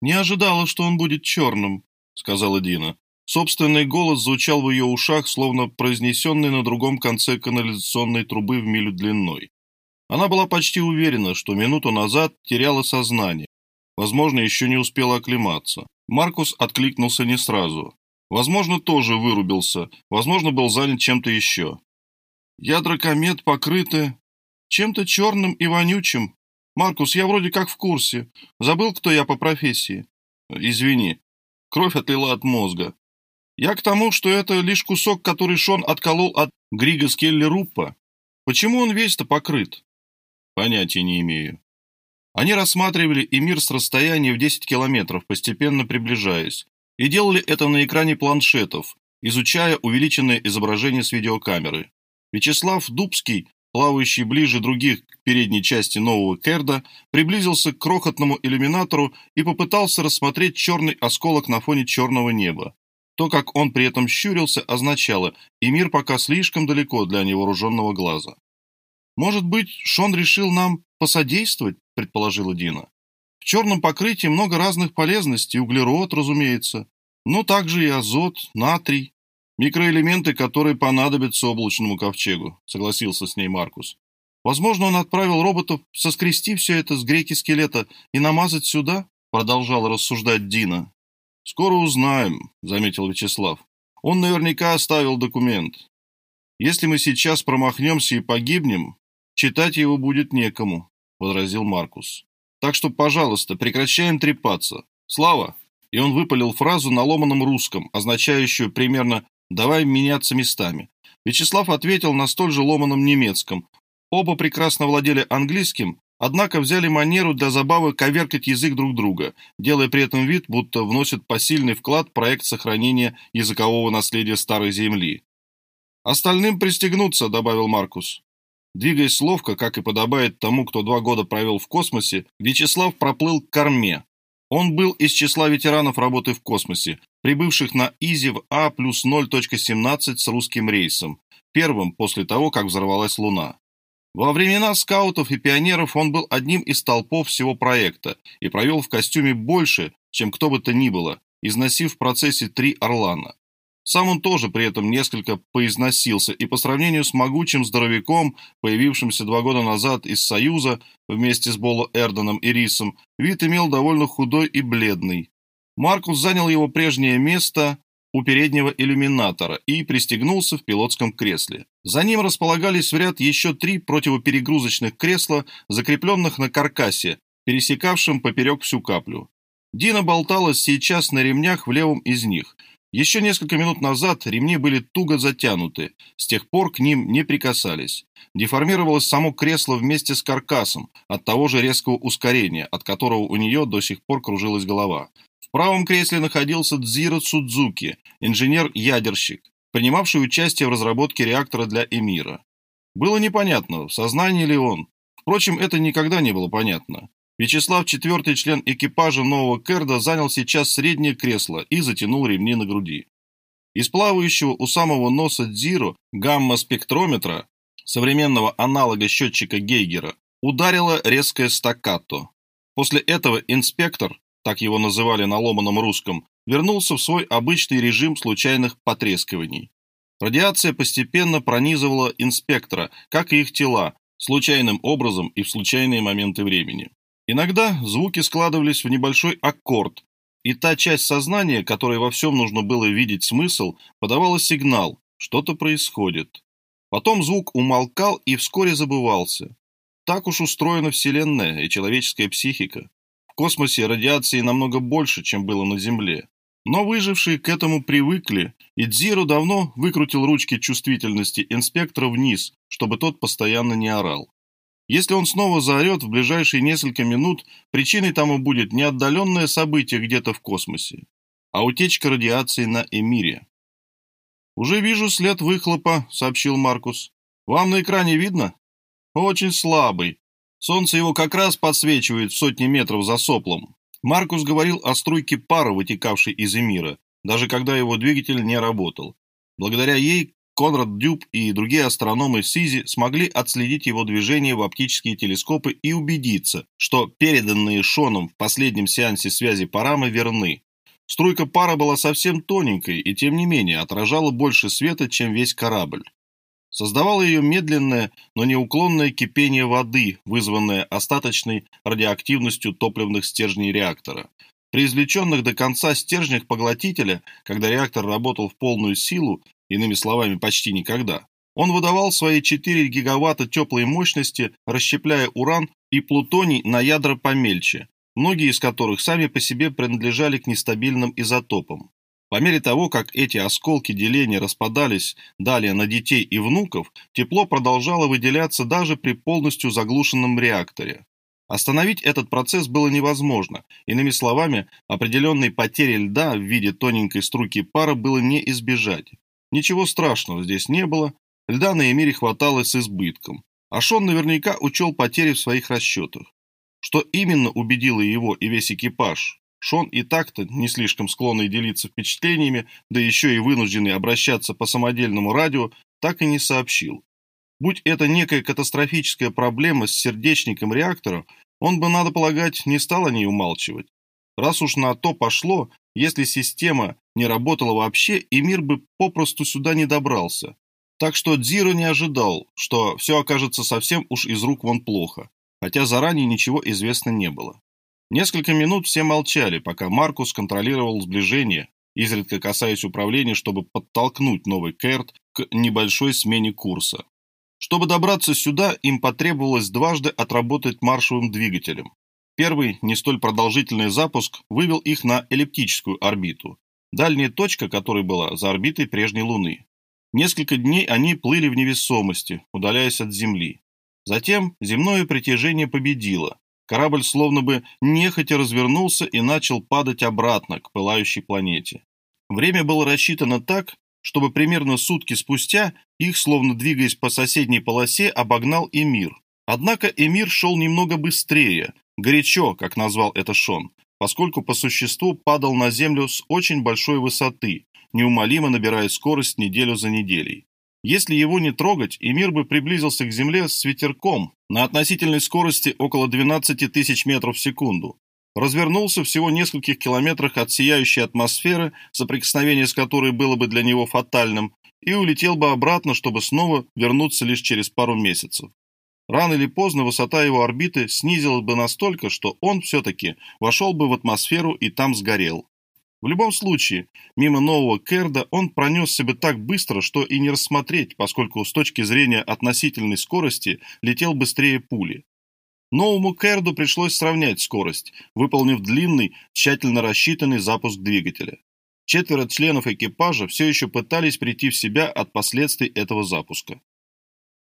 «Не ожидала, что он будет черным», — сказала Дина. Собственный голос звучал в ее ушах, словно произнесенный на другом конце канализационной трубы в милю длиной. Она была почти уверена, что минуту назад теряла сознание. Возможно, еще не успела оклематься. Маркус откликнулся не сразу. Возможно, тоже вырубился. Возможно, был занят чем-то еще. Ядра комет покрыты чем-то черным и вонючим. Маркус, я вроде как в курсе. Забыл, кто я по профессии. Извини. Кровь отлила от мозга. Я к тому, что это лишь кусок, который Шон отколол от Грига Скелли-Руппа. Почему он весь-то покрыт? Понятия не имею. Они рассматривали и мир с расстояния в 10 километров, постепенно приближаясь, и делали это на экране планшетов, изучая увеличенное изображение с видеокамеры. Вячеслав Дубский, плавающий ближе других к передней части нового Керда, приблизился к крохотному иллюминатору и попытался рассмотреть черный осколок на фоне черного неба. То, как он при этом щурился, означало, и мир пока слишком далеко для невооруженного глаза. «Может быть, Шон решил нам посодействовать?» – предположила Дина. «В черном покрытии много разных полезностей, углерод, разумеется, но также и азот, натрий, микроэлементы, которые понадобятся облачному ковчегу», – согласился с ней Маркус. «Возможно, он отправил роботов соскрести все это с греки скелета и намазать сюда?» – продолжала рассуждать Дина. «Скоро узнаем», — заметил Вячеслав. «Он наверняка оставил документ. Если мы сейчас промахнемся и погибнем, читать его будет некому», — возразил Маркус. «Так что, пожалуйста, прекращаем трепаться. Слава!» И он выпалил фразу на ломаном русском, означающую примерно «давай меняться местами». Вячеслав ответил на столь же ломаном немецком. Оба прекрасно владели английским, Однако взяли манеру для забавы коверкать язык друг друга, делая при этом вид, будто вносят посильный вклад в проект сохранения языкового наследия Старой Земли. «Остальным пристегнуться», — добавил Маркус. Двигаясь ловко, как и подобает тому, кто два года провел в космосе, Вячеслав проплыл к корме. Он был из числа ветеранов работы в космосе, прибывших на Изи в А плюс 0.17 с русским рейсом, первым после того, как взорвалась Луна. Во времена скаутов и пионеров он был одним из толпов всего проекта и провел в костюме больше, чем кто бы то ни было, износив в процессе три «Орлана». Сам он тоже при этом несколько поизносился, и по сравнению с могучим здоровяком, появившимся два года назад из Союза вместе с Боло Эрденом и Рисом, вид имел довольно худой и бледный. Маркус занял его прежнее место у переднего иллюминатора и пристегнулся в пилотском кресле. За ним располагались в ряд еще три противоперегрузочных кресла, закрепленных на каркасе, пересекавшем поперек всю каплю. Дина болталась сейчас на ремнях в левом из них. Еще несколько минут назад ремни были туго затянуты, с тех пор к ним не прикасались. Деформировалось само кресло вместе с каркасом от того же резкого ускорения, от которого у нее до сих пор кружилась голова. В правом кресле находился Дзиро Судзуки, инженер-ядерщик, принимавший участие в разработке реактора для Эмира. Было непонятно, в сознании ли он. Впрочем, это никогда не было понятно. Вячеслав, четвертый член экипажа нового Керда, занял сейчас среднее кресло и затянул ремни на груди. Из плавающего у самого носа Дзиро гамма-спектрометра, современного аналога счетчика Гейгера, ударила резкое стаккато. После этого инспектор, так его называли на ломаном русском, вернулся в свой обычный режим случайных потрескиваний. Радиация постепенно пронизывала инспектора, как и их тела, случайным образом и в случайные моменты времени. Иногда звуки складывались в небольшой аккорд, и та часть сознания, которой во всем нужно было видеть смысл, подавала сигнал, что-то происходит. Потом звук умолкал и вскоре забывался. Так уж устроена Вселенная и человеческая психика космосе радиации намного больше, чем было на Земле. Но выжившие к этому привыкли, и Дзиро давно выкрутил ручки чувствительности инспектора вниз, чтобы тот постоянно не орал. Если он снова заорет в ближайшие несколько минут, причиной тому будет не отдаленное событие где-то в космосе, а утечка радиации на Эмире. «Уже вижу след выхлопа», — сообщил Маркус. «Вам на экране видно?» «Очень слабый. Солнце его как раз подсвечивает сотни метров за соплом. Маркус говорил о струйке пара, вытекавшей из Эмира, даже когда его двигатель не работал. Благодаря ей Конрад Дюб и другие астрономы Сизи смогли отследить его движение в оптические телескопы и убедиться, что переданные Шоном в последнем сеансе связи парамы верны. Струйка пара была совсем тоненькой и, тем не менее, отражала больше света, чем весь корабль. Создавало ее медленное, но неуклонное кипение воды, вызванное остаточной радиоактивностью топливных стержней реактора. При извлеченных до конца стержнях поглотителя, когда реактор работал в полную силу, иными словами, почти никогда, он выдавал свои 4 гигаватта теплой мощности, расщепляя уран и плутоний на ядра помельче, многие из которых сами по себе принадлежали к нестабильным изотопам. По мере того, как эти осколки деления распадались далее на детей и внуков, тепло продолжало выделяться даже при полностью заглушенном реакторе. Остановить этот процесс было невозможно. Иными словами, определенной потери льда в виде тоненькой струйки пара было не избежать. Ничего страшного здесь не было, льда на Эмире хватало с избытком. А Шон наверняка учел потери в своих расчетах. Что именно убедило его и весь экипаж, Шон и так-то не слишком склонный делиться впечатлениями, да еще и вынужденный обращаться по самодельному радио, так и не сообщил. Будь это некая катастрофическая проблема с сердечником реактора, он бы, надо полагать, не стал о ней умалчивать. Раз уж на то пошло, если система не работала вообще, и мир бы попросту сюда не добрался. Так что Дзиро не ожидал, что все окажется совсем уж из рук вон плохо, хотя заранее ничего известно не было. Несколько минут все молчали, пока Маркус контролировал сближение, изредка касаясь управления, чтобы подтолкнуть новый Керт к небольшой смене курса. Чтобы добраться сюда, им потребовалось дважды отработать маршевым двигателем. Первый, не столь продолжительный запуск, вывел их на эллиптическую орбиту, дальняя точка которой была за орбитой прежней Луны. Несколько дней они плыли в невесомости, удаляясь от Земли. Затем земное притяжение победило, Корабль словно бы нехотя развернулся и начал падать обратно к пылающей планете. Время было рассчитано так, чтобы примерно сутки спустя их, словно двигаясь по соседней полосе, обогнал Эмир. Однако Эмир шел немного быстрее, горячо, как назвал это Шон, поскольку по существу падал на Землю с очень большой высоты, неумолимо набирая скорость неделю за неделей. Если его не трогать, и мир бы приблизился к Земле с ветерком на относительной скорости около 12 тысяч метров в секунду. Развернулся всего в нескольких километрах от сияющей атмосферы, соприкосновение с которой было бы для него фатальным, и улетел бы обратно, чтобы снова вернуться лишь через пару месяцев. Рано или поздно высота его орбиты снизилась бы настолько, что он все-таки вошел бы в атмосферу и там сгорел. В любом случае, мимо нового Керда он пронесся бы так быстро, что и не рассмотреть, поскольку с точки зрения относительной скорости летел быстрее пули. Новому Керду пришлось сравнять скорость, выполнив длинный, тщательно рассчитанный запуск двигателя. Четверо членов экипажа все еще пытались прийти в себя от последствий этого запуска.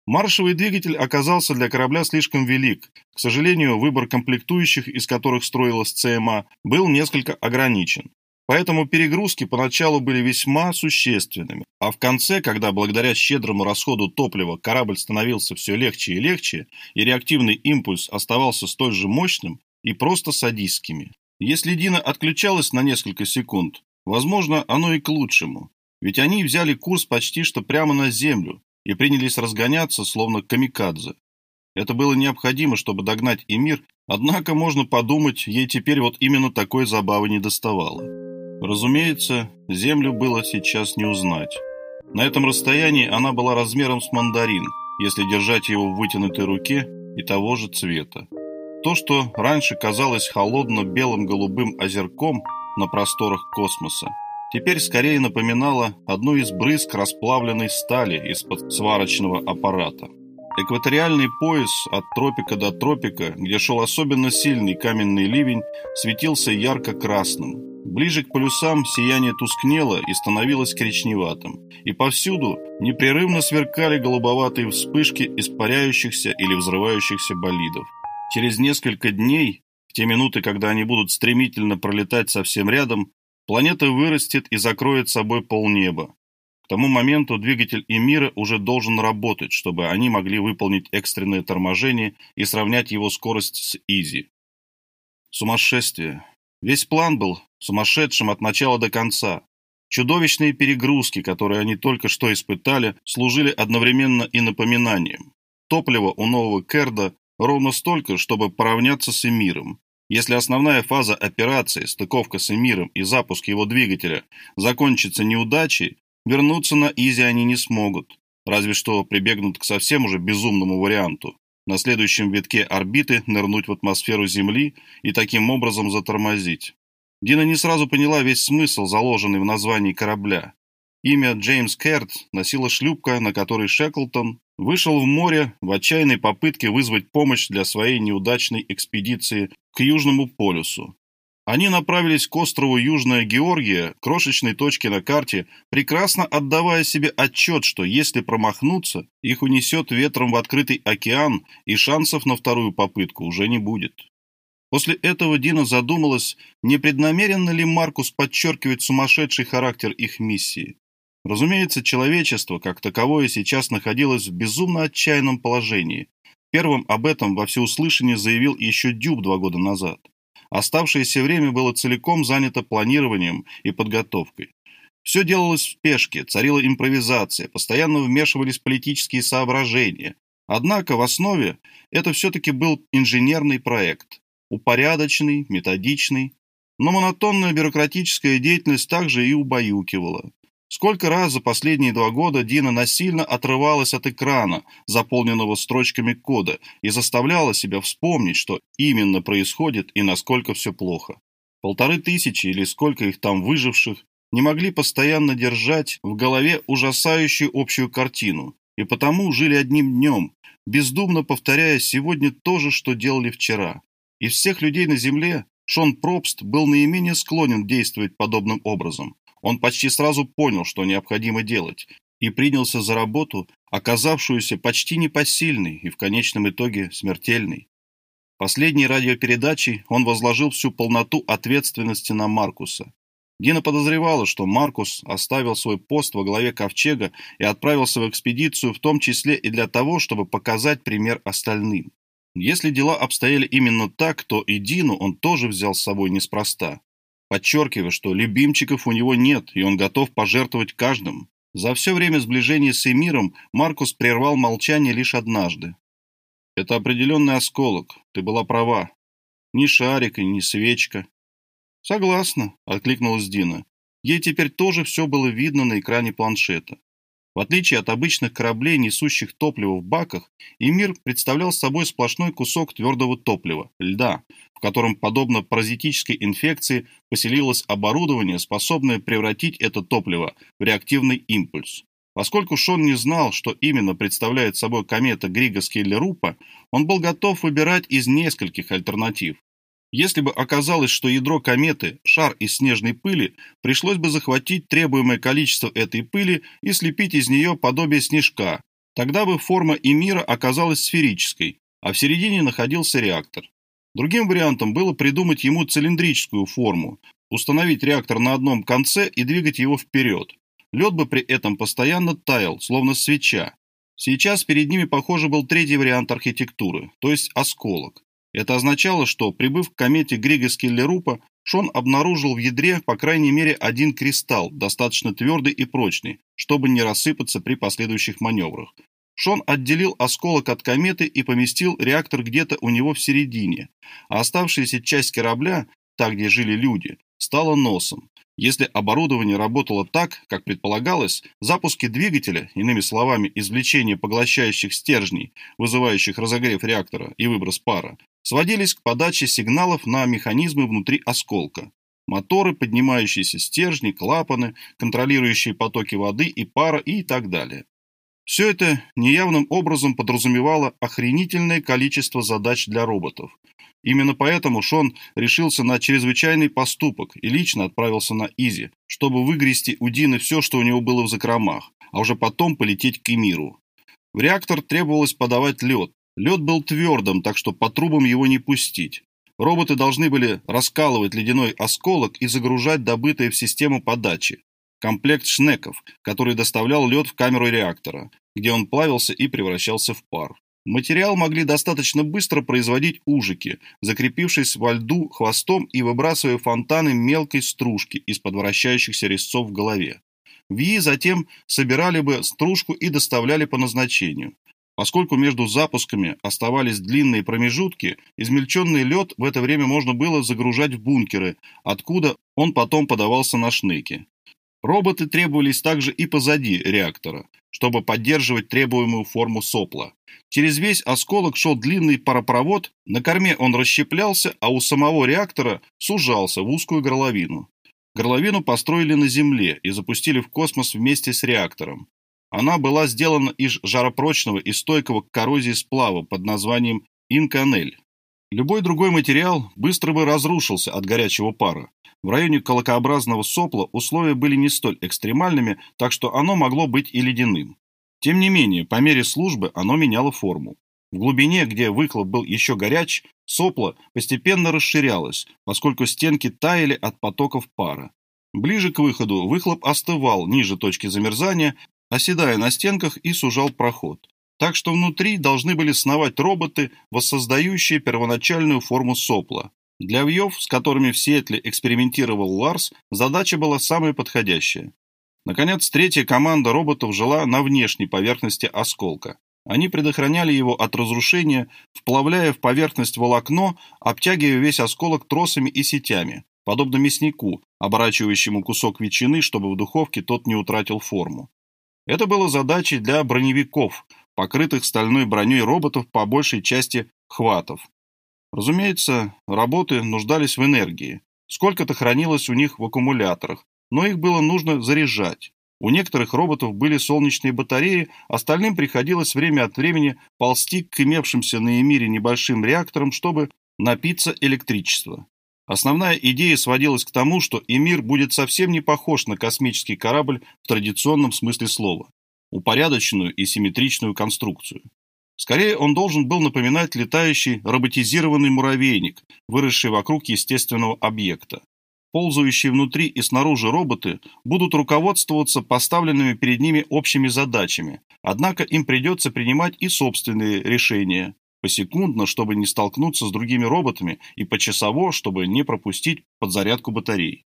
Маршевый двигатель оказался для корабля слишком велик. К сожалению, выбор комплектующих, из которых строилась ЦМА, был несколько ограничен. Поэтому перегрузки поначалу были весьма существенными, а в конце, когда благодаря щедрому расходу топлива корабль становился все легче и легче, и реактивный импульс оставался столь же мощным и просто садистскими. Если Дина отключалась на несколько секунд, возможно, оно и к лучшему, ведь они взяли курс почти что прямо на Землю и принялись разгоняться, словно камикадзе. Это было необходимо, чтобы догнать Эмир, однако можно подумать, ей теперь вот именно такой забавы не доставало. Разумеется, землю было сейчас не узнать. На этом расстоянии она была размером с мандарин, если держать его в вытянутой руке и того же цвета. То, что раньше казалось холодно-белым голубым озерком на просторах космоса, теперь скорее напоминало одну из брызг расплавленной стали из-под сварочного аппарата. Экваториальный пояс от тропика до тропика, где шел особенно сильный каменный ливень, светился ярко-красным, Ближе к полюсам сияние тускнело и становилось коричневатым, и повсюду непрерывно сверкали голубоватые вспышки испаряющихся или взрывающихся болидов. Через несколько дней, в те минуты, когда они будут стремительно пролетать совсем рядом, планета вырастет и закроет собой полнеба. К тому моменту двигатель Эмира уже должен работать, чтобы они могли выполнить экстренное торможение и сравнять его скорость с Изи. Сумасшествие. Весь план был сумасшедшим от начала до конца. Чудовищные перегрузки, которые они только что испытали, служили одновременно и напоминанием. Топлива у нового Керда ровно столько, чтобы поравняться с Эмиром. Если основная фаза операции, стыковка с Эмиром и запуск его двигателя, закончится неудачей, вернуться на Изи они не смогут. Разве что прибегнут к совсем уже безумному варианту. На следующем витке орбиты нырнуть в атмосферу Земли и таким образом затормозить. Дина не сразу поняла весь смысл, заложенный в названии корабля. Имя Джеймс Керт носила шлюпка, на которой Шеклтон вышел в море в отчаянной попытке вызвать помощь для своей неудачной экспедиции к Южному полюсу. Они направились к острову Южная Георгия, крошечной точке на карте, прекрасно отдавая себе отчет, что если промахнуться, их унесет ветром в открытый океан, и шансов на вторую попытку уже не будет. После этого Дина задумалась, не преднамеренно ли Маркус подчеркивает сумасшедший характер их миссии. Разумеется, человечество, как таковое, сейчас находилось в безумно отчаянном положении. Первым об этом во всеуслышание заявил еще Дюб два года назад. Оставшееся время было целиком занято планированием и подготовкой. Все делалось в спешке, царила импровизация, постоянно вмешивались политические соображения. Однако в основе это все-таки был инженерный проект упорядоченный, методичный, но монотонная бюрократическая деятельность также и убаюкивала. Сколько раз за последние два года Дина насильно отрывалась от экрана, заполненного строчками кода, и заставляла себя вспомнить, что именно происходит и насколько все плохо. Полторы тысячи или сколько их там выживших не могли постоянно держать в голове ужасающую общую картину, и потому жили одним днем, бездумно повторяя сегодня то же, что делали вчера. Из всех людей на Земле Шон Пробст был наименее склонен действовать подобным образом. Он почти сразу понял, что необходимо делать, и принялся за работу, оказавшуюся почти непосильной и в конечном итоге смертельной. Последней радиопередачей он возложил всю полноту ответственности на Маркуса. Дина подозревала, что Маркус оставил свой пост во главе Ковчега и отправился в экспедицию в том числе и для того, чтобы показать пример остальным. Если дела обстояли именно так, то и Дину он тоже взял с собой неспроста, подчеркивая, что любимчиков у него нет, и он готов пожертвовать каждым. За все время сближения с Эмиром Маркус прервал молчание лишь однажды. «Это определенный осколок, ты была права. Ни шарик и ни свечка». «Согласна», — откликнулась Дина. Ей теперь тоже все было видно на экране планшета. В отличие от обычных кораблей, несущих топливо в баках, Эмир представлял собой сплошной кусок твердого топлива – льда, в котором, подобно паразитической инфекции, поселилось оборудование, способное превратить это топливо в реактивный импульс. Поскольку Шон не знал, что именно представляет собой комета Грига Скеллерупа, он был готов выбирать из нескольких альтернатив. Если бы оказалось, что ядро кометы – шар из снежной пыли, пришлось бы захватить требуемое количество этой пыли и слепить из нее подобие снежка. Тогда бы форма Эмира оказалась сферической, а в середине находился реактор. Другим вариантом было придумать ему цилиндрическую форму, установить реактор на одном конце и двигать его вперед. Лед бы при этом постоянно таял, словно свеча. Сейчас перед ними, похоже, был третий вариант архитектуры, то есть осколок. Это означало, что, прибыв к комете Грига Скеллерупа, Шон обнаружил в ядре по крайней мере один кристалл, достаточно твердый и прочный, чтобы не рассыпаться при последующих маневрах. Шон отделил осколок от кометы и поместил реактор где-то у него в середине, а оставшаяся часть корабля, та, где жили люди, стала носом. Если оборудование работало так, как предполагалось, запуски двигателя, иными словами, извлечение поглощающих стержней, вызывающих разогрев реактора и выброс пара, сводились к подаче сигналов на механизмы внутри осколка. Моторы, поднимающиеся стержни, клапаны, контролирующие потоки воды и пара и так далее. Все это неявным образом подразумевало охренительное количество задач для роботов. Именно поэтому Шон решился на чрезвычайный поступок и лично отправился на Изи, чтобы выгрести у Дины все, что у него было в закромах, а уже потом полететь к Эмиру. В реактор требовалось подавать лед, Лед был твердым, так что по трубам его не пустить. Роботы должны были раскалывать ледяной осколок и загружать добытое в систему подачи. Комплект шнеков, который доставлял лед в камеру реактора, где он плавился и превращался в пар. Материал могли достаточно быстро производить ужики, закрепившись во льду хвостом и выбрасывая фонтаны мелкой стружки из-под вращающихся резцов в голове. ВИИ затем собирали бы стружку и доставляли по назначению. Поскольку между запусками оставались длинные промежутки, измельченный лед в это время можно было загружать в бункеры, откуда он потом подавался на шнеки. Роботы требовались также и позади реактора, чтобы поддерживать требуемую форму сопла. Через весь осколок шел длинный паропровод, на корме он расщеплялся, а у самого реактора сужался в узкую горловину. Горловину построили на Земле и запустили в космос вместе с реактором. Она была сделана из жаропрочного и стойкого к коррозии сплава под названием инканель. Любой другой материал быстро бы разрушился от горячего пара. В районе колокообразного сопла условия были не столь экстремальными, так что оно могло быть и ледяным. Тем не менее, по мере службы оно меняло форму. В глубине, где выхлоп был еще горяч, сопло постепенно расширялось, поскольку стенки таяли от потоков пара. Ближе к выходу выхлоп остывал ниже точки замерзания, оседая на стенках и сужал проход. Так что внутри должны были сновать роботы, воссоздающие первоначальную форму сопла. Для вьев, с которыми в Сиэтле экспериментировал Ларс, задача была самая подходящая. Наконец, третья команда роботов жила на внешней поверхности осколка. Они предохраняли его от разрушения, вплавляя в поверхность волокно, обтягивая весь осколок тросами и сетями, подобно мяснику, оборачивающему кусок ветчины, чтобы в духовке тот не утратил форму. Это было задачей для броневиков, покрытых стальной броней роботов по большей части хватов. Разумеется, работы нуждались в энергии. Сколько-то хранилось у них в аккумуляторах, но их было нужно заряжать. У некоторых роботов были солнечные батареи, остальным приходилось время от времени ползти к имевшимся на Эмире небольшим реакторам, чтобы напиться электричества. Основная идея сводилась к тому, что Эмир будет совсем не похож на космический корабль в традиционном смысле слова, упорядоченную и симметричную конструкцию. Скорее, он должен был напоминать летающий роботизированный муравейник, выросший вокруг естественного объекта. Ползающие внутри и снаружи роботы будут руководствоваться поставленными перед ними общими задачами, однако им придется принимать и собственные решения, посекундно, чтобы не столкнуться с другими роботами, и почасово, чтобы не пропустить подзарядку батарей.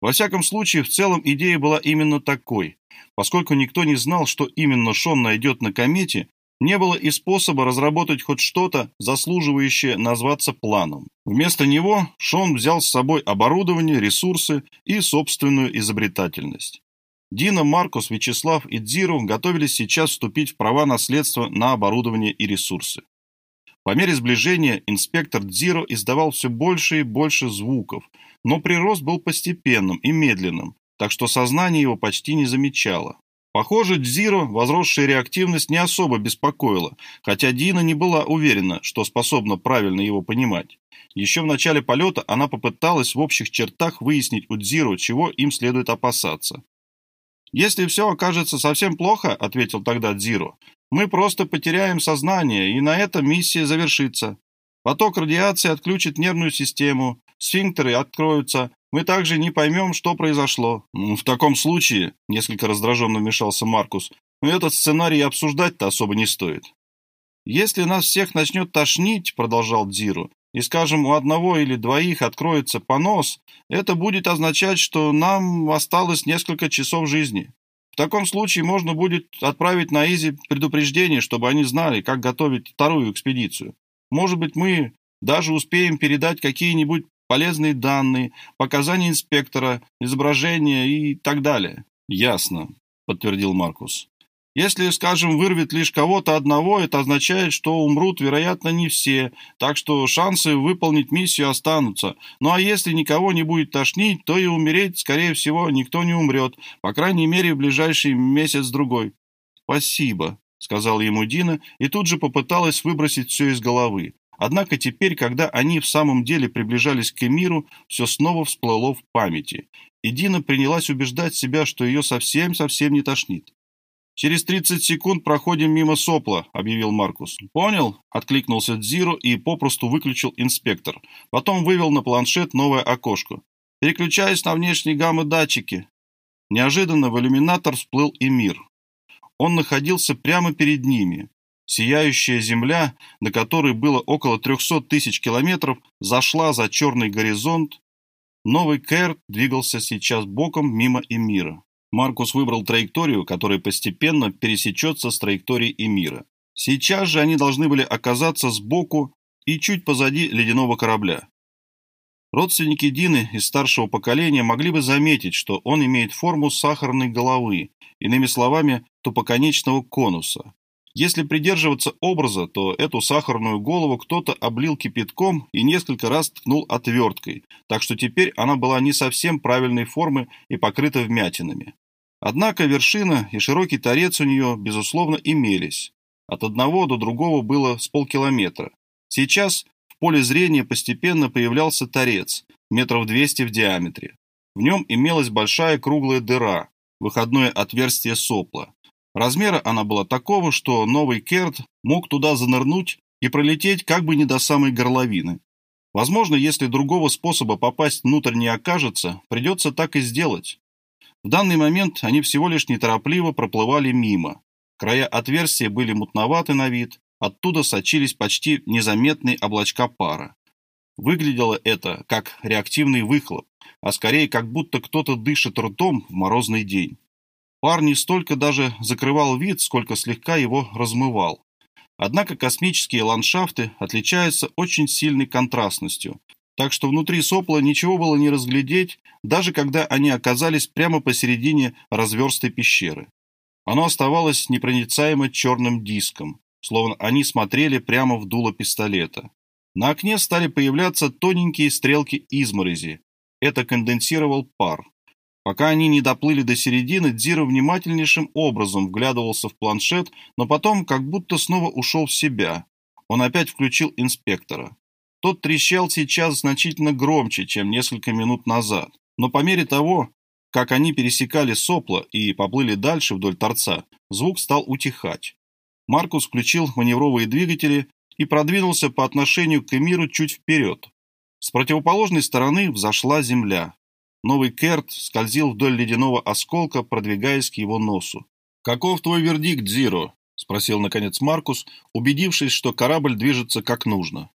Во всяком случае, в целом идея была именно такой. Поскольку никто не знал, что именно Шон найдет на комете, не было и способа разработать хоть что-то, заслуживающее назваться планом. Вместо него Шон взял с собой оборудование, ресурсы и собственную изобретательность. Дина, Маркус, Вячеслав и Дзиру готовились сейчас вступить в права наследства на оборудование и ресурсы. По мере сближения инспектор Дзиро издавал все больше и больше звуков, но прирост был постепенным и медленным, так что сознание его почти не замечало. Похоже, Дзиро возросшая реактивность не особо беспокоила, хотя Дина не была уверена, что способна правильно его понимать. Еще в начале полета она попыталась в общих чертах выяснить у Дзиро, чего им следует опасаться. «Если все окажется совсем плохо», — ответил тогда Дзиро, — «мы просто потеряем сознание, и на этом миссия завершится. Поток радиации отключит нервную систему, сфинктеры откроются, мы также не поймем, что произошло. В таком случае, несколько раздраженно вмешался Маркус, этот сценарий обсуждать-то особо не стоит. Если нас всех начнет тошнить, продолжал Дзиру, и, скажем, у одного или двоих откроется понос, это будет означать, что нам осталось несколько часов жизни. В таком случае можно будет отправить на Изи предупреждение, чтобы они знали, как готовить вторую экспедицию. Может быть, мы даже успеем передать какие-нибудь полезные данные, показания инспектора, изображения и так далее. Ясно, подтвердил Маркус. Если, скажем, вырвет лишь кого-то одного, это означает, что умрут, вероятно, не все, так что шансы выполнить миссию останутся. Ну а если никого не будет тошнить, то и умереть, скорее всего, никто не умрет, по крайней мере, в ближайший месяц-другой. «Спасибо», — сказал ему Дина и тут же попыталась выбросить все из головы. Однако теперь, когда они в самом деле приближались к Эмиру, все снова всплыло в памяти, и Дина принялась убеждать себя, что ее совсем-совсем не тошнит. «Через 30 секунд проходим мимо сопла», — объявил Маркус. «Понял?» — откликнулся Дзиро и попросту выключил инспектор. Потом вывел на планшет новое окошко. «Переключаюсь на внешние гаммы-датчики». Неожиданно в иллюминатор всплыл Эмир. Он находился прямо перед ними. Сияющая земля, до которой было около 300 тысяч километров, зашла за черный горизонт. Новый Кэр двигался сейчас боком мимо Эмира. Маркус выбрал траекторию, которая постепенно пересечется с траекторией Эмира. Сейчас же они должны были оказаться сбоку и чуть позади ледяного корабля. Родственники Дины из старшего поколения могли бы заметить, что он имеет форму сахарной головы, иными словами, тупоконечного конуса. Если придерживаться образа, то эту сахарную голову кто-то облил кипятком и несколько раз ткнул отверткой, так что теперь она была не совсем правильной формы и покрыта вмятинами. Однако вершина и широкий торец у нее, безусловно, имелись. От одного до другого было с полкилометра. Сейчас в поле зрения постепенно появлялся торец, метров 200 в диаметре. В нем имелась большая круглая дыра, выходное отверстие сопла. Размера она была такого, что новый Керт мог туда занырнуть и пролететь как бы не до самой горловины. Возможно, если другого способа попасть внутрь не окажется, придется так и сделать. В данный момент они всего лишь неторопливо проплывали мимо. Края отверстия были мутноваты на вид, оттуда сочились почти незаметные облачка пара. Выглядело это как реактивный выхлоп, а скорее как будто кто-то дышит ртом в морозный день. Пар не столько даже закрывал вид, сколько слегка его размывал. Однако космические ландшафты отличаются очень сильной контрастностью, так что внутри сопла ничего было не разглядеть, даже когда они оказались прямо посередине разверстой пещеры. Оно оставалось непроницаемо черным диском, словно они смотрели прямо в дуло пистолета. На окне стали появляться тоненькие стрелки изморози. Это конденсировал пар. Пока они не доплыли до середины, Дзиро внимательнейшим образом вглядывался в планшет, но потом как будто снова ушел в себя. Он опять включил инспектора. Тот трещал сейчас значительно громче, чем несколько минут назад. Но по мере того, как они пересекали сопло и поплыли дальше вдоль торца, звук стал утихать. Маркус включил маневровые двигатели и продвинулся по отношению к Эмиру чуть вперед. С противоположной стороны взошла земля. Новый Керт скользил вдоль ледяного осколка, продвигаясь к его носу. «Каков твой вердикт, Зиро?» – спросил, наконец, Маркус, убедившись, что корабль движется как нужно.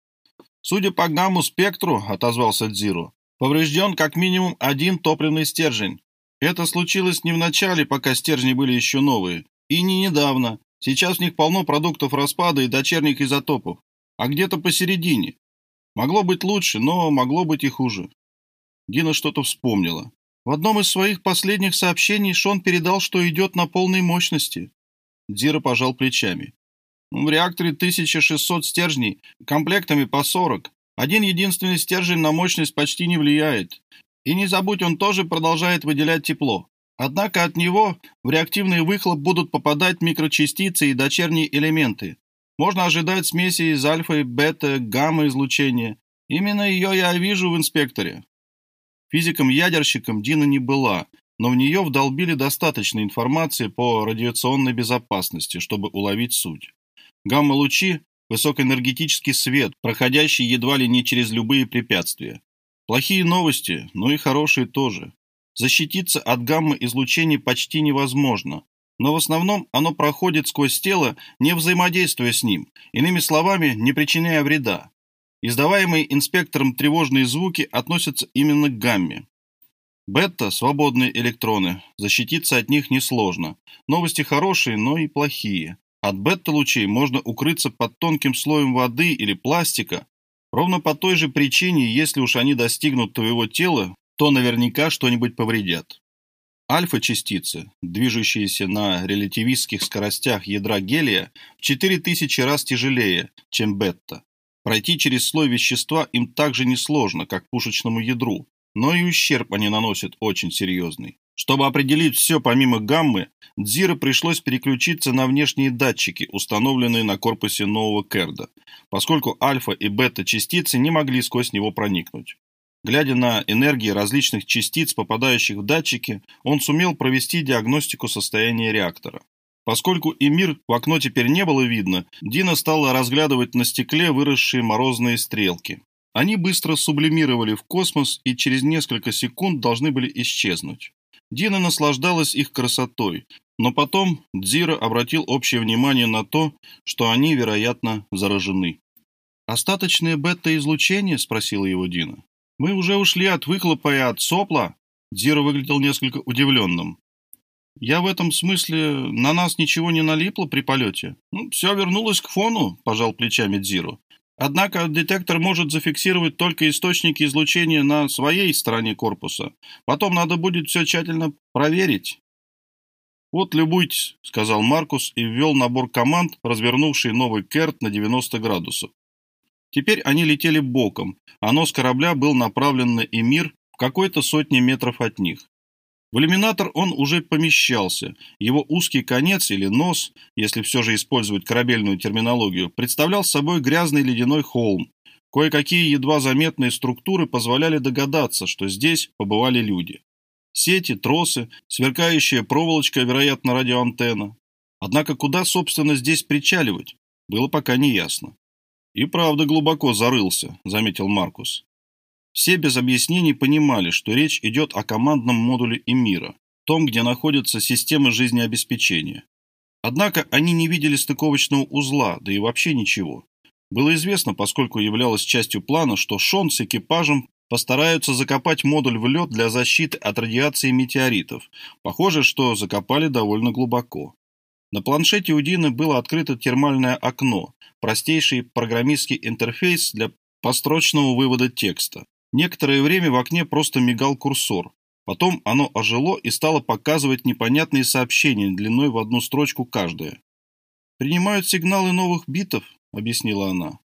«Судя по гамму-спектру», – отозвался Дзиро, – «поврежден как минимум один топливный стержень. Это случилось не в начале, пока стержни были еще новые, и не недавно. Сейчас в них полно продуктов распада и дочерних изотопов, а где-то посередине. Могло быть лучше, но могло быть и хуже. Дина что-то вспомнила. В одном из своих последних сообщений Шон передал, что идет на полной мощности. Дзира пожал плечами. В реакторе 1600 стержней, комплектами по 40. Один единственный стержень на мощность почти не влияет. И не забудь, он тоже продолжает выделять тепло. Однако от него в реактивный выхлоп будут попадать микрочастицы и дочерние элементы. Можно ожидать смеси из альфа бета, гамма излучения. Именно ее я вижу в инспекторе. Физиком-ядерщиком Дина не была, но в нее вдолбили достаточно информации по радиационной безопасности, чтобы уловить суть. Гамма-лучи – высокоэнергетический свет, проходящий едва ли не через любые препятствия. Плохие новости, но и хорошие тоже. Защититься от гамма-излучений почти невозможно, но в основном оно проходит сквозь тело, не взаимодействуя с ним, иными словами, не причиняя вреда. Издаваемые инспектором тревожные звуки относятся именно к гамме. Бета – свободные электроны, защититься от них несложно. Новости хорошие, но и плохие. От бета-лучей можно укрыться под тонким слоем воды или пластика. Ровно по той же причине, если уж они достигнут твоего тела, то наверняка что-нибудь повредят. Альфа-частицы, движущиеся на релятивистских скоростях ядра гелия, в 4000 раз тяжелее, чем бета. Пройти через слой вещества им также несложно, как пушечному ядру, но и ущерб они наносят очень серьезный. Чтобы определить все помимо гаммы, Дзира пришлось переключиться на внешние датчики, установленные на корпусе нового Керда, поскольку альфа и бета частицы не могли сквозь него проникнуть. Глядя на энергии различных частиц, попадающих в датчики, он сумел провести диагностику состояния реактора. Поскольку и мир в окно теперь не было видно, Дина стала разглядывать на стекле выросшие морозные стрелки. Они быстро сублимировали в космос и через несколько секунд должны были исчезнуть. Дина наслаждалась их красотой, Но потом Дзира обратил общее внимание на то, что они, вероятно, заражены. «Остаточное бета-излучение?» – спросила его Дина. «Мы уже ушли от выхлопа и от сопла?» Дзира выглядел несколько удивленным. «Я в этом смысле, на нас ничего не налипло при полете?» ну, «Все вернулось к фону», – пожал плечами Дзиру. Однако детектор может зафиксировать только источники излучения на своей стороне корпуса. Потом надо будет все тщательно проверить. «Вот любуйтесь», — сказал Маркус и ввел набор команд, развернувший новый керт на 90 градусов. Теперь они летели боком, а нос корабля был направлен на Эмир в какой-то сотне метров от них. В иллюминатор он уже помещался. Его узкий конец или нос, если все же использовать корабельную терминологию, представлял собой грязный ледяной холм. Кое-какие едва заметные структуры позволяли догадаться, что здесь побывали люди. Сети, тросы, сверкающая проволочка, вероятно, радиоантенна. Однако куда, собственно, здесь причаливать, было пока не ясно. «И правда глубоко зарылся», — заметил Маркус. Все без объяснений понимали, что речь идет о командном модуле Эмира, том, где находятся системы жизнеобеспечения. Однако они не видели стыковочного узла, да и вообще ничего. Было известно, поскольку являлось частью плана, что Шон с экипажем постараются закопать модуль в лед для защиты от радиации метеоритов. Похоже, что закопали довольно глубоко. На планшете у Дины было открыто термальное окно, простейший программистский интерфейс для построчного вывода текста. Некоторое время в окне просто мигал курсор. Потом оно ожило и стало показывать непонятные сообщения длиной в одну строчку каждое. «Принимают сигналы новых битов», — объяснила она.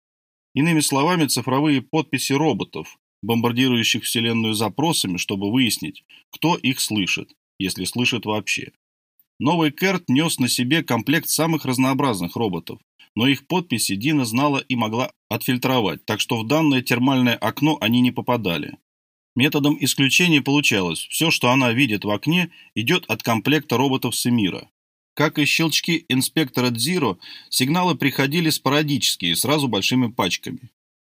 Иными словами, цифровые подписи роботов, бомбардирующих Вселенную запросами, чтобы выяснить, кто их слышит, если слышит вообще. Новый Керт нес на себе комплект самых разнообразных роботов, но их подписи Дина знала и могла отфильтровать, так что в данное термальное окно они не попадали. Методом исключения получалось, все, что она видит в окне, идет от комплекта роботов Семира. Как и щелчки инспектора Дзиро, сигналы приходили спорадически и сразу большими пачками.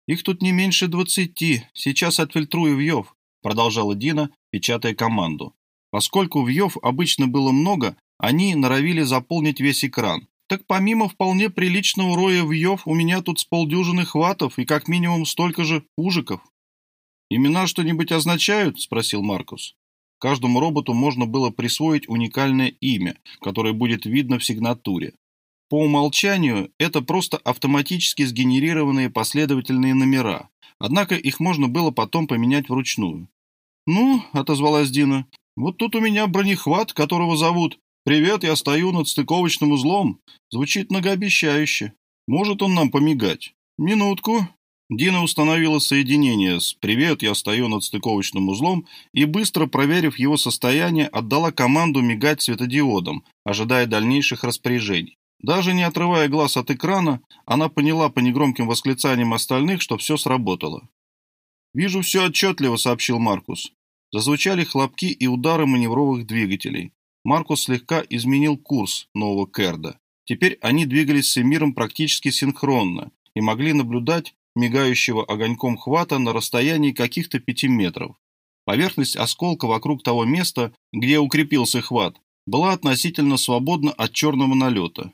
«Их тут не меньше двадцати, сейчас отфильтрую вьев», продолжала Дина, печатая команду. Поскольку вьев обычно было много, они норовили заполнить весь экран, так помимо вполне приличного роя вьев, у меня тут с полдюжины хватов и как минимум столько же ужиков. «Имена что-нибудь означают?» – спросил Маркус. Каждому роботу можно было присвоить уникальное имя, которое будет видно в сигнатуре. По умолчанию это просто автоматически сгенерированные последовательные номера, однако их можно было потом поменять вручную. «Ну», — отозвалась Дина, — «вот тут у меня бронехват, которого зовут «Привет, я стою над стыковочным узлом». Звучит многообещающе. Может он нам помигать? Минутку. Дина установила соединение с «Привет, я стою над стыковочным узлом» и, быстро проверив его состояние, отдала команду мигать светодиодом, ожидая дальнейших распоряжений. Даже не отрывая глаз от экрана, она поняла по негромким восклицаниям остальных, что все сработало. «Вижу все отчетливо», — сообщил Маркус. Зазвучали хлопки и удары маневровых двигателей. Маркус слегка изменил курс нового Керда. Теперь они двигались с Эмиром практически синхронно и могли наблюдать мигающего огоньком хвата на расстоянии каких-то пяти метров. Поверхность осколка вокруг того места, где укрепился хват, была относительно свободна от черного налета.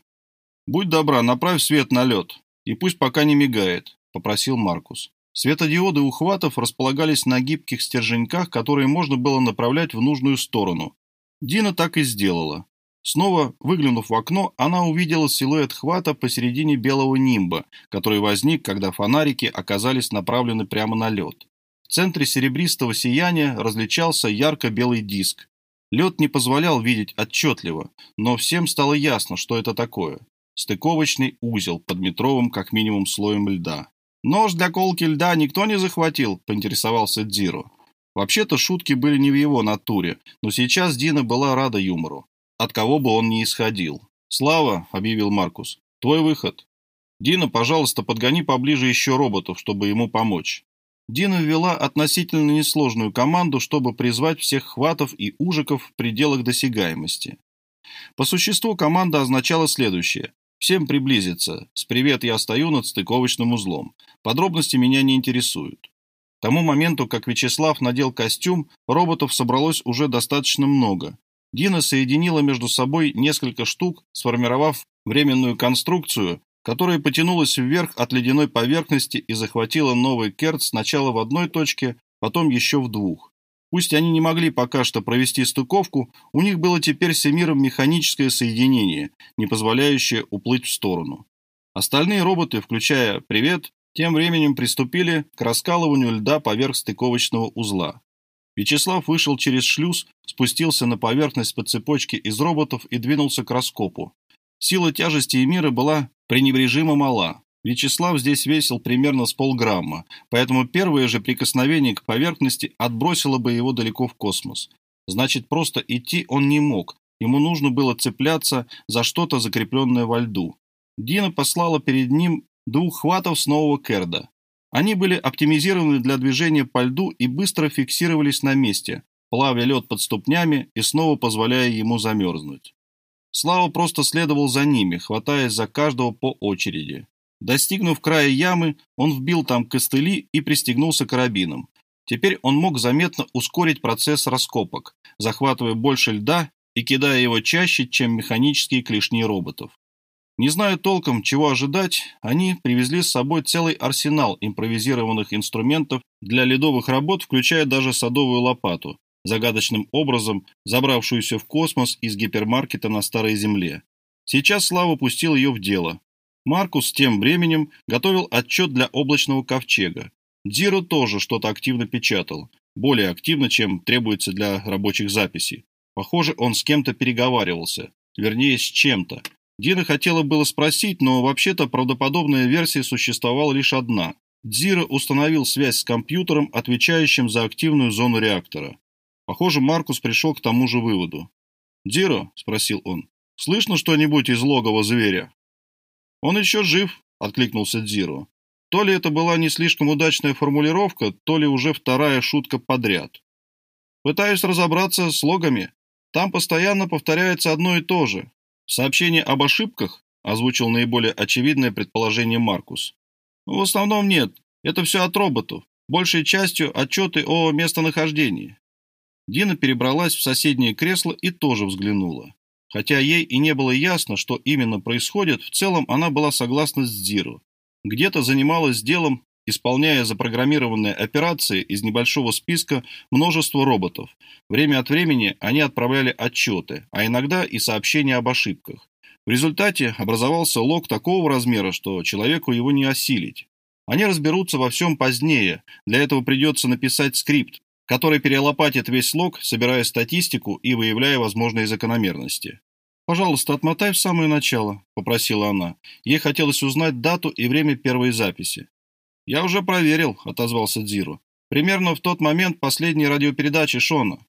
«Будь добра, направь свет на лед, и пусть пока не мигает», – попросил Маркус. Светодиоды ухватов располагались на гибких стерженьках, которые можно было направлять в нужную сторону, Дина так и сделала. Снова выглянув в окно, она увидела силуэт хвата посередине белого нимба, который возник, когда фонарики оказались направлены прямо на лед. В центре серебристого сияния различался ярко-белый диск. Лед не позволял видеть отчетливо, но всем стало ясно, что это такое. Стыковочный узел под метровым как минимум слоем льда. «Нож для колки льда никто не захватил?» – поинтересовался Дзиро. Вообще-то шутки были не в его натуре, но сейчас Дина была рада юмору. От кого бы он ни исходил. «Слава», — объявил Маркус, — «твой выход». «Дина, пожалуйста, подгони поближе еще роботов, чтобы ему помочь». Дина ввела относительно несложную команду, чтобы призвать всех хватов и ужиков в пределах досягаемости. По существу команда означала следующее. Всем приблизиться. С привет я стою над стыковочным узлом. Подробности меня не интересуют тому моменту, как Вячеслав надел костюм, роботов собралось уже достаточно много. Дина соединила между собой несколько штук, сформировав временную конструкцию, которая потянулась вверх от ледяной поверхности и захватила новый керт сначала в одной точке, потом еще в двух. Пусть они не могли пока что провести стыковку, у них было теперь с Эмиром механическое соединение, не позволяющее уплыть в сторону. Остальные роботы, включая «Привет», тем временем приступили к раскалыванию льда поверх стыковочного узла. Вячеслав вышел через шлюз, спустился на поверхность по цепочке из роботов и двинулся к раскопу. Сила тяжести Эмира была пренебрежимо мала. Вячеслав здесь весил примерно с полграмма, поэтому первое же прикосновение к поверхности отбросило бы его далеко в космос. Значит, просто идти он не мог, ему нужно было цепляться за что-то закрепленное во льду. Дина послала перед ним двух хватов с нового керда. Они были оптимизированы для движения по льду и быстро фиксировались на месте, плавя лед под ступнями и снова позволяя ему замерзнуть. Слава просто следовал за ними, хватаясь за каждого по очереди. Достигнув края ямы, он вбил там костыли и пристегнулся карабином. Теперь он мог заметно ускорить процесс раскопок, захватывая больше льда и кидая его чаще, чем механические клешни роботов. Не зная толком, чего ожидать, они привезли с собой целый арсенал импровизированных инструментов для ледовых работ, включая даже садовую лопату, загадочным образом забравшуюся в космос из гипермаркета на Старой Земле. Сейчас Слава пустил ее в дело, Маркус тем временем готовил отчет для облачного ковчега. Дзиро тоже что-то активно печатал, более активно, чем требуется для рабочих записей. Похоже, он с кем-то переговаривался, вернее, с чем-то. Дина хотела было спросить, но вообще-то правдоподобная версия существовала лишь одна. Дзиро установил связь с компьютером, отвечающим за активную зону реактора. Похоже, Маркус пришел к тому же выводу. «Дзиро?» – спросил он. «Слышно что-нибудь из логова зверя?» «Он еще жив», — откликнулся Дзиро. То ли это была не слишком удачная формулировка, то ли уже вторая шутка подряд. Пытаюсь разобраться с логами. Там постоянно повторяется одно и то же. Сообщение об ошибках озвучил наиболее очевидное предположение Маркус. В основном нет. Это все от роботов. Большей частью отчеты о местонахождении. Дина перебралась в соседнее кресло и тоже взглянула. Хотя ей и не было ясно, что именно происходит, в целом она была согласна с Дзиро. Где-то занималась делом, исполняя запрограммированные операции из небольшого списка множества роботов. Время от времени они отправляли отчеты, а иногда и сообщения об ошибках. В результате образовался лог такого размера, что человеку его не осилить. Они разберутся во всем позднее, для этого придется написать скрипт, который перелопатит весь лог, собирая статистику и выявляя возможные закономерности. «Пожалуйста, отмотай в самое начало», — попросила она. Ей хотелось узнать дату и время первой записи. «Я уже проверил», — отозвался Дзиру. «Примерно в тот момент последней радиопередачи Шона».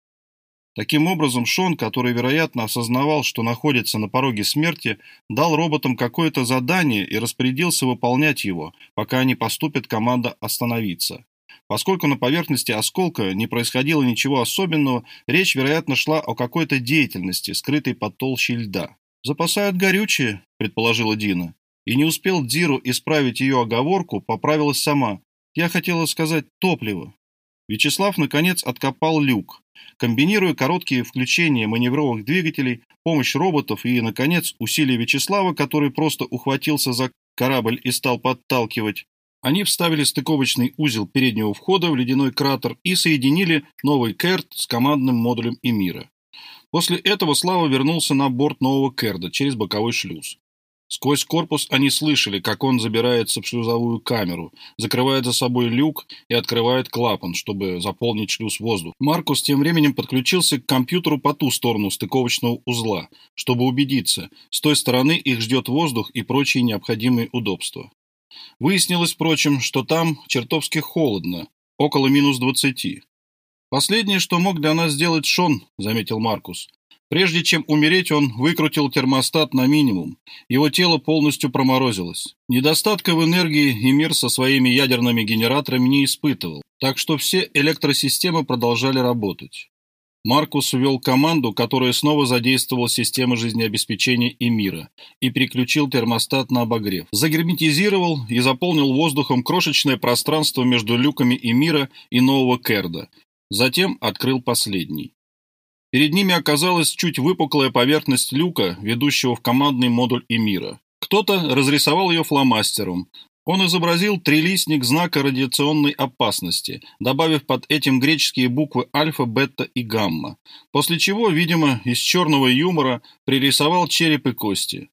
Таким образом, Шон, который, вероятно, осознавал, что находится на пороге смерти, дал роботам какое-то задание и распорядился выполнять его, пока не поступит команда остановиться. Поскольку на поверхности осколка не происходило ничего особенного, речь, вероятно, шла о какой-то деятельности, скрытой под толщей льда. «Запасают горючее», — предположила Дина. И не успел Дзиру исправить ее оговорку, поправилась сама. Я хотела сказать «топливо». Вячеслав, наконец, откопал люк. Комбинируя короткие включения маневровых двигателей, помощь роботов и, наконец, усилия Вячеслава, который просто ухватился за корабль и стал подталкивать, они вставили стыковочный узел переднего входа в ледяной кратер и соединили новый Керт с командным модулем Эмира. После этого Слава вернулся на борт нового Керда через боковой шлюз. Сквозь корпус они слышали, как он забирается в шлюзовую камеру, закрывает за собой люк и открывает клапан, чтобы заполнить шлюз воздух. Маркус тем временем подключился к компьютеру по ту сторону стыковочного узла, чтобы убедиться, с той стороны их ждет воздух и прочие необходимые удобства. Выяснилось, впрочем, что там чертовски холодно, около минус двадцати. «Последнее, что мог для нас сделать Шон», — заметил Маркус. Прежде чем умереть, он выкрутил термостат на минимум. Его тело полностью проморозилось. Недостатка в энергии и мир со своими ядерными генераторами не испытывал, так что все электросистемы продолжали работать. Маркус ввел команду, которая снова задействовала системы жизнеобеспечения и мира, и переключил термостат на обогрев. Загерметизировал и заполнил воздухом крошечное пространство между люками и мира и нового Керда. Затем открыл последний. Перед ними оказалась чуть выпуклая поверхность люка, ведущего в командный модуль Эмира. Кто-то разрисовал ее фломастером. Он изобразил трилистник знака радиационной опасности, добавив под этим греческие буквы альфа, бета и гамма, после чего, видимо, из черного юмора пририсовал череп и кости.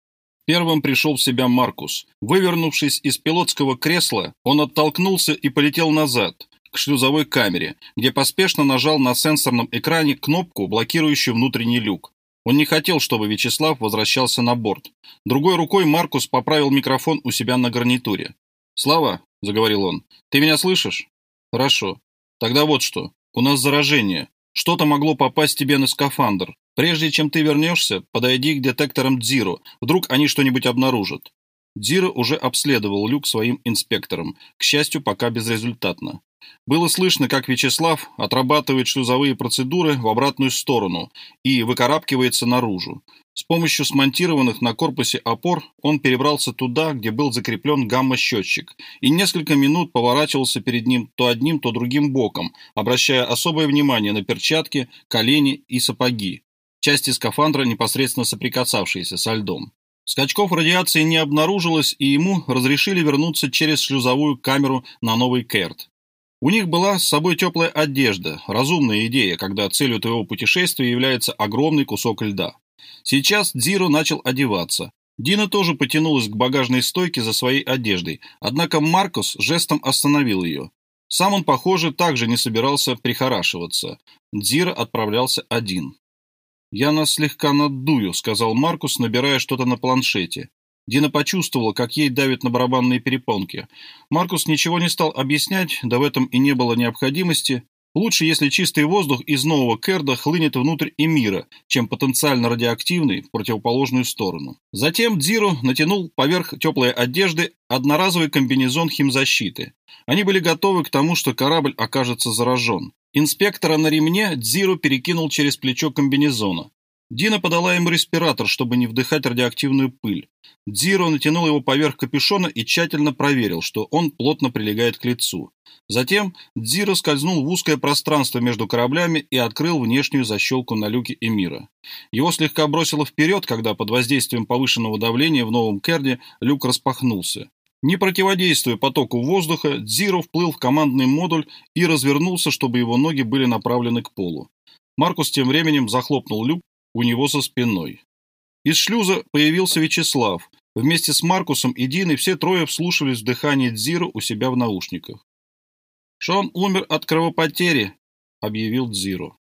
Первым пришел в себя Маркус. Вывернувшись из пилотского кресла, он оттолкнулся и полетел назад, к шлюзовой камере, где поспешно нажал на сенсорном экране кнопку, блокирующую внутренний люк. Он не хотел, чтобы Вячеслав возвращался на борт. Другой рукой Маркус поправил микрофон у себя на гарнитуре. «Слава», — заговорил он, — «ты меня слышишь?» «Хорошо. Тогда вот что. У нас заражение. Что-то могло попасть тебе на скафандр. Прежде чем ты вернешься, подойди к детекторам Дзиро. Вдруг они что-нибудь обнаружат». Дзиро уже обследовал люк своим инспектором, к счастью, пока безрезультатно. Было слышно, как Вячеслав отрабатывает шлюзовые процедуры в обратную сторону и выкарабкивается наружу. С помощью смонтированных на корпусе опор он перебрался туда, где был закреплен гамма-счетчик, и несколько минут поворачивался перед ним то одним, то другим боком, обращая особое внимание на перчатки, колени и сапоги, части скафандра, непосредственно соприкасавшиеся со льдом. Скачков радиации не обнаружилось, и ему разрешили вернуться через шлюзовую камеру на новый Керт. У них была с собой теплая одежда, разумная идея, когда целью твоего путешествия является огромный кусок льда. Сейчас Дзиро начал одеваться. Дина тоже потянулась к багажной стойке за своей одеждой, однако Маркус жестом остановил ее. Сам он, похоже, также не собирался прихорашиваться. Дзиро отправлялся один. «Я нас слегка надую», — сказал Маркус, набирая что-то на планшете. Дина почувствовала, как ей давит на барабанные перепонки. Маркус ничего не стал объяснять, да в этом и не было необходимости. Лучше, если чистый воздух из нового Керда хлынет внутрь Эмира, чем потенциально радиоактивный в противоположную сторону. Затем Дзиро натянул поверх теплой одежды одноразовый комбинезон химзащиты. Они были готовы к тому, что корабль окажется заражен. Инспектора на ремне Дзиро перекинул через плечо комбинезона. Дина подала ему респиратор, чтобы не вдыхать радиоактивную пыль. Дзиро натянул его поверх капюшона и тщательно проверил, что он плотно прилегает к лицу. Затем Дзиро скользнул в узкое пространство между кораблями и открыл внешнюю защелку на люке Эмира. Его слегка бросило вперед, когда под воздействием повышенного давления в новом Керде люк распахнулся. Не противодействуя потоку воздуха, Дзиро вплыл в командный модуль и развернулся, чтобы его ноги были направлены к полу. Маркус тем временем захлопнул люк у него за спиной. Из шлюза появился Вячеслав. Вместе с Маркусом и Диной все трое вслушивались в дыхание Дзиру у себя в наушниках. «Шон умер от кровопотери», — объявил Дзиру.